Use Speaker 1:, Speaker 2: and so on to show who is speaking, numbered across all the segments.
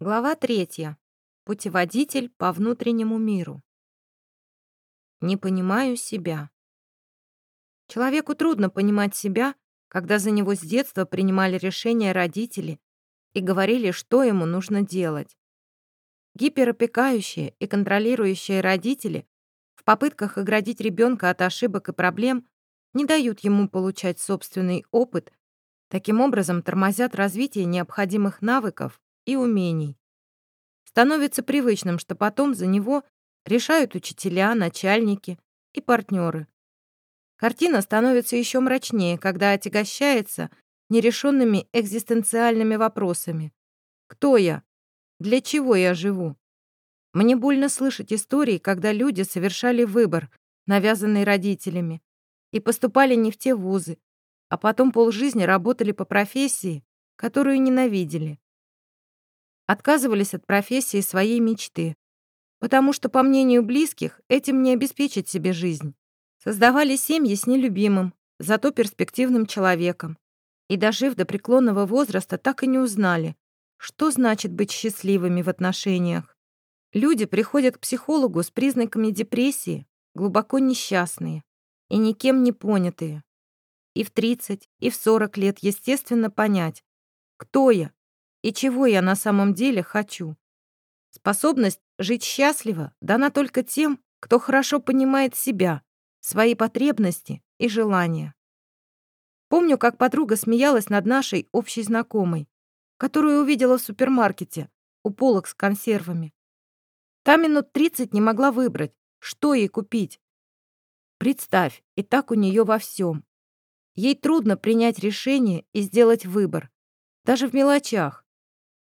Speaker 1: Глава третья. Путеводитель по внутреннему миру. Не понимаю себя. Человеку трудно понимать себя, когда за него с детства принимали решения родители и говорили, что ему нужно делать. Гиперопекающие и контролирующие родители в попытках оградить ребенка от ошибок и проблем не дают ему получать собственный опыт, таким образом тормозят развитие необходимых навыков и умений. Становится привычным, что потом за него решают учителя, начальники и партнеры. Картина становится еще мрачнее, когда отягощается нерешенными экзистенциальными вопросами. Кто я? Для чего я живу? Мне больно слышать истории, когда люди совершали выбор, навязанный родителями, и поступали не в те вузы, а потом полжизни работали по профессии, которую ненавидели отказывались от профессии своей мечты, потому что, по мнению близких, этим не обеспечить себе жизнь. Создавали семьи с нелюбимым, зато перспективным человеком. И, дожив до преклонного возраста, так и не узнали, что значит быть счастливыми в отношениях. Люди приходят к психологу с признаками депрессии, глубоко несчастные и никем не понятые. И в 30, и в 40 лет, естественно, понять, кто я, и чего я на самом деле хочу. Способность жить счастливо дана только тем, кто хорошо понимает себя, свои потребности и желания. Помню, как подруга смеялась над нашей общей знакомой, которую увидела в супермаркете у полок с консервами. Та минут 30 не могла выбрать, что ей купить. Представь, и так у нее во всем. Ей трудно принять решение и сделать выбор, даже в мелочах.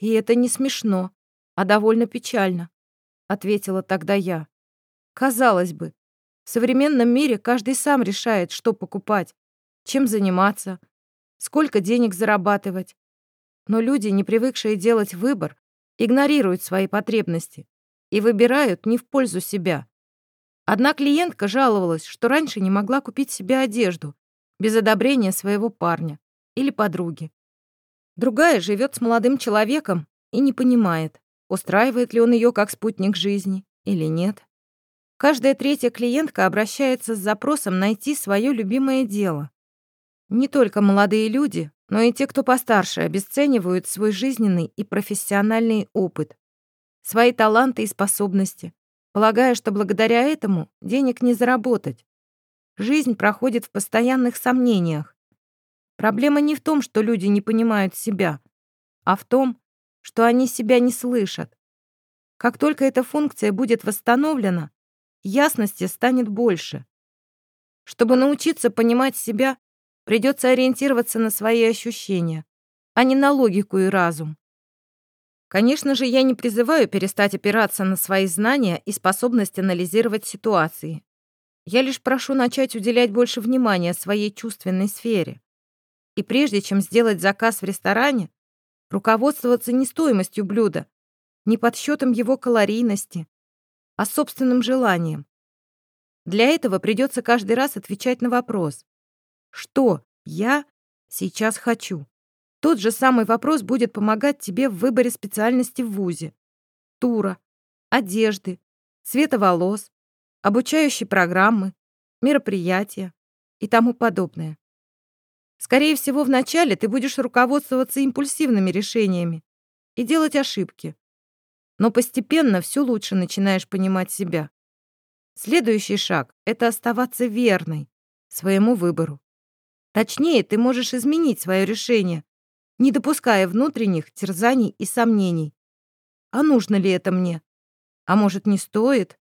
Speaker 1: «И это не смешно, а довольно печально», — ответила тогда я. «Казалось бы, в современном мире каждый сам решает, что покупать, чем заниматься, сколько денег зарабатывать. Но люди, не привыкшие делать выбор, игнорируют свои потребности и выбирают не в пользу себя. Одна клиентка жаловалась, что раньше не могла купить себе одежду без одобрения своего парня или подруги. Другая живет с молодым человеком и не понимает, устраивает ли он ее как спутник жизни или нет. Каждая третья клиентка обращается с запросом найти свое любимое дело. Не только молодые люди, но и те, кто постарше, обесценивают свой жизненный и профессиональный опыт, свои таланты и способности, полагая, что благодаря этому денег не заработать. Жизнь проходит в постоянных сомнениях, Проблема не в том, что люди не понимают себя, а в том, что они себя не слышат. Как только эта функция будет восстановлена, ясности станет больше. Чтобы научиться понимать себя, придется ориентироваться на свои ощущения, а не на логику и разум. Конечно же, я не призываю перестать опираться на свои знания и способность анализировать ситуации. Я лишь прошу начать уделять больше внимания своей чувственной сфере. И прежде чем сделать заказ в ресторане, руководствоваться не стоимостью блюда, не подсчетом его калорийности, а собственным желанием. Для этого придется каждый раз отвечать на вопрос «Что я сейчас хочу?». Тот же самый вопрос будет помогать тебе в выборе специальности в ВУЗе, тура, одежды, цвета волос, обучающей программы, мероприятия и тому подобное. Скорее всего, вначале ты будешь руководствоваться импульсивными решениями и делать ошибки. Но постепенно все лучше начинаешь понимать себя. Следующий шаг — это оставаться верной своему выбору. Точнее, ты можешь изменить свое решение, не допуская внутренних терзаний и сомнений. А нужно ли это мне? А может, не стоит?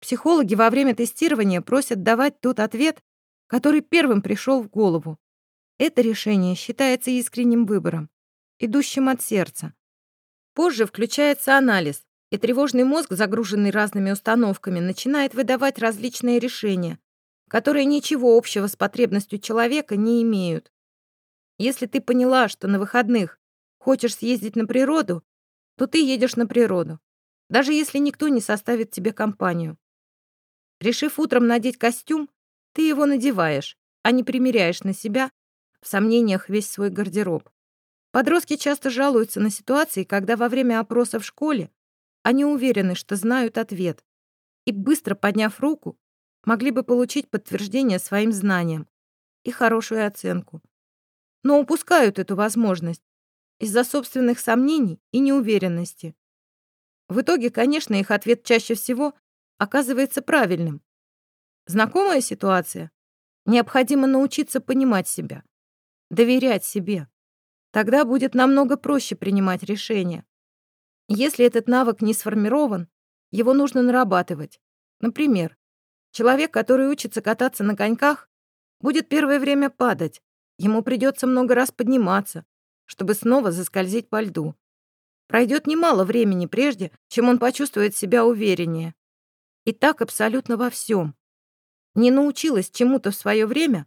Speaker 1: Психологи во время тестирования просят давать тот ответ, который первым пришел в голову. Это решение считается искренним выбором, идущим от сердца. Позже включается анализ, и тревожный мозг, загруженный разными установками, начинает выдавать различные решения, которые ничего общего с потребностью человека не имеют. Если ты поняла, что на выходных хочешь съездить на природу, то ты едешь на природу, даже если никто не составит тебе компанию. Решив утром надеть костюм, ты его надеваешь, а не примеряешь на себя в сомнениях весь свой гардероб. Подростки часто жалуются на ситуации, когда во время опроса в школе они уверены, что знают ответ, и, быстро подняв руку, могли бы получить подтверждение своим знаниям и хорошую оценку. Но упускают эту возможность из-за собственных сомнений и неуверенности. В итоге, конечно, их ответ чаще всего оказывается правильным. Знакомая ситуация? Необходимо научиться понимать себя, доверять себе. Тогда будет намного проще принимать решения. Если этот навык не сформирован, его нужно нарабатывать. Например, человек, который учится кататься на коньках, будет первое время падать. Ему придется много раз подниматься, чтобы снова заскользить по льду. Пройдет немало времени прежде, чем он почувствует себя увереннее. И так абсолютно во всем. Не научилась чему-то в свое время,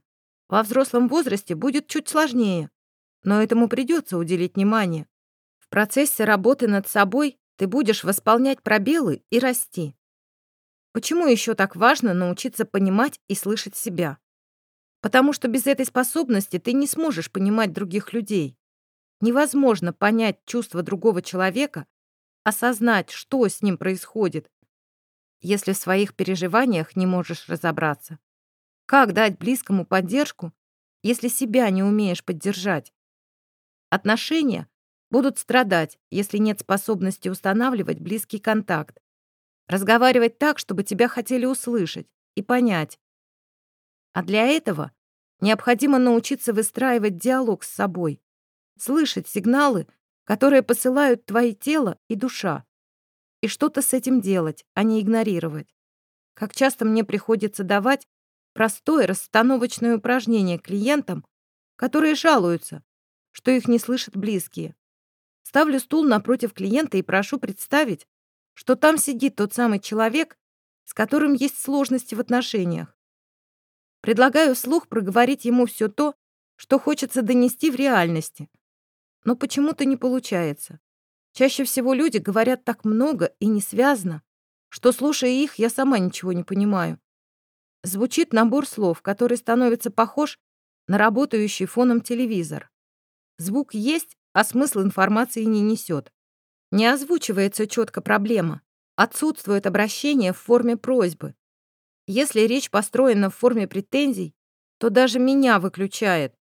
Speaker 1: во взрослом возрасте будет чуть сложнее, но этому придется уделить внимание. В процессе работы над собой ты будешь восполнять пробелы и расти. Почему еще так важно научиться понимать и слышать себя? Потому что без этой способности ты не сможешь понимать других людей. Невозможно понять чувства другого человека, осознать, что с ним происходит, если в своих переживаниях не можешь разобраться. Как дать близкому поддержку, если себя не умеешь поддержать? Отношения будут страдать, если нет способности устанавливать близкий контакт, разговаривать так, чтобы тебя хотели услышать и понять. А для этого необходимо научиться выстраивать диалог с собой, слышать сигналы, которые посылают твои тело и душа, и что-то с этим делать, а не игнорировать. Как часто мне приходится давать простое расстановочное упражнение клиентам, которые жалуются, что их не слышат близкие. Ставлю стул напротив клиента и прошу представить, что там сидит тот самый человек, с которым есть сложности в отношениях. Предлагаю вслух проговорить ему все то, что хочется донести в реальности, но почему-то не получается. Чаще всего люди говорят так много и не связано, что, слушая их, я сама ничего не понимаю. Звучит набор слов, который становится похож на работающий фоном телевизор. Звук есть, а смысл информации не несет. Не озвучивается четко проблема. Отсутствует обращение в форме просьбы. Если речь построена в форме претензий, то даже меня выключает,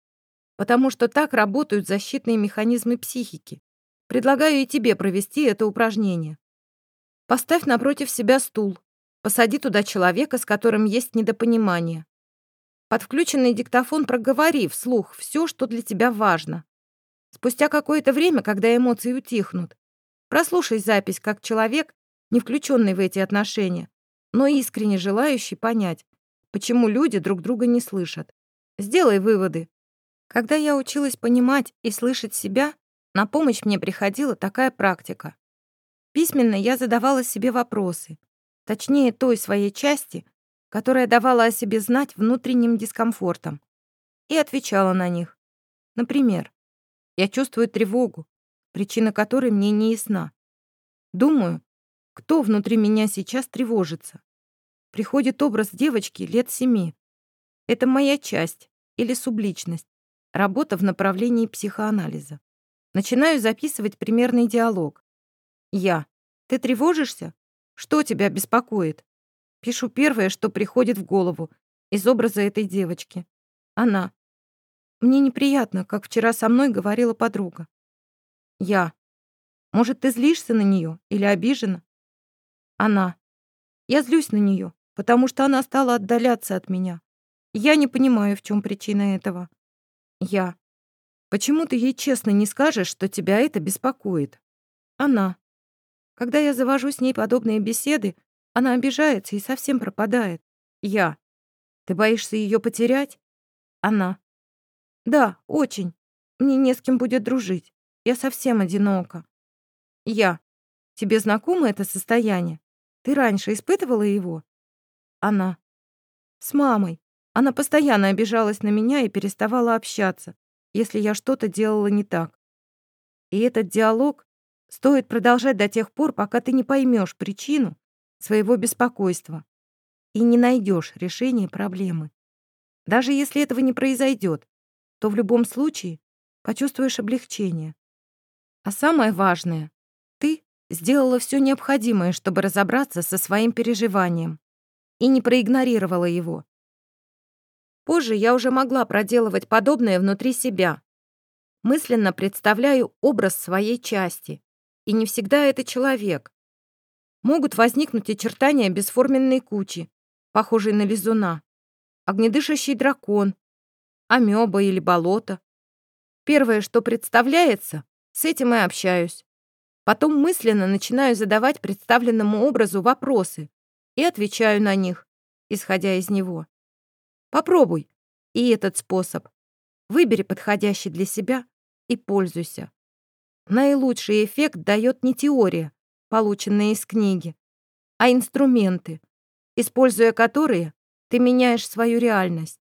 Speaker 1: потому что так работают защитные механизмы психики. Предлагаю и тебе провести это упражнение. Поставь напротив себя стул, посади туда человека, с которым есть недопонимание. Под включенный диктофон проговори вслух все, что для тебя важно. Спустя какое-то время, когда эмоции утихнут, прослушай запись как человек, не включенный в эти отношения, но искренне желающий понять, почему люди друг друга не слышат. Сделай выводы, когда я училась понимать и слышать себя, на помощь мне приходила такая практика. Письменно я задавала себе вопросы, точнее той своей части, которая давала о себе знать внутренним дискомфортом, и отвечала на них. Например, я чувствую тревогу, причина которой мне не ясна. Думаю, кто внутри меня сейчас тревожится. Приходит образ девочки лет семи. Это моя часть или субличность. Работа в направлении психоанализа. Начинаю записывать примерный диалог. Я. Ты тревожишься? Что тебя беспокоит? Пишу первое, что приходит в голову, из образа этой девочки. Она. Мне неприятно, как вчера со мной говорила подруга. Я. Может, ты злишься на нее или обижена? Она. Я злюсь на нее, потому что она стала отдаляться от меня. Я не понимаю, в чем причина этого. Я. Почему ты ей честно не скажешь, что тебя это беспокоит? Она. Когда я завожу с ней подобные беседы, она обижается и совсем пропадает. Я. Ты боишься ее потерять? Она. Да, очень. Мне не с кем будет дружить. Я совсем одинока. Я. Тебе знакомо это состояние? Ты раньше испытывала его? Она. С мамой. Она постоянно обижалась на меня и переставала общаться, если я что-то делала не так. И этот диалог стоит продолжать до тех пор, пока ты не поймешь причину своего беспокойства и не найдешь решение проблемы. Даже если этого не произойдет, то в любом случае почувствуешь облегчение. А самое важное, ты сделала все необходимое, чтобы разобраться со своим переживанием и не проигнорировала его. Позже я уже могла проделывать подобное внутри себя. Мысленно представляю образ своей части, и не всегда это человек. Могут возникнуть очертания бесформенной кучи, похожей на лизуна, огнедышащий дракон, амеба или болото. Первое, что представляется, с этим и общаюсь. Потом мысленно начинаю задавать представленному образу вопросы и отвечаю на них, исходя из него. Попробуй и этот способ. Выбери подходящий для себя и пользуйся. Наилучший эффект дает не теория, полученная из книги, а инструменты, используя которые ты меняешь свою реальность.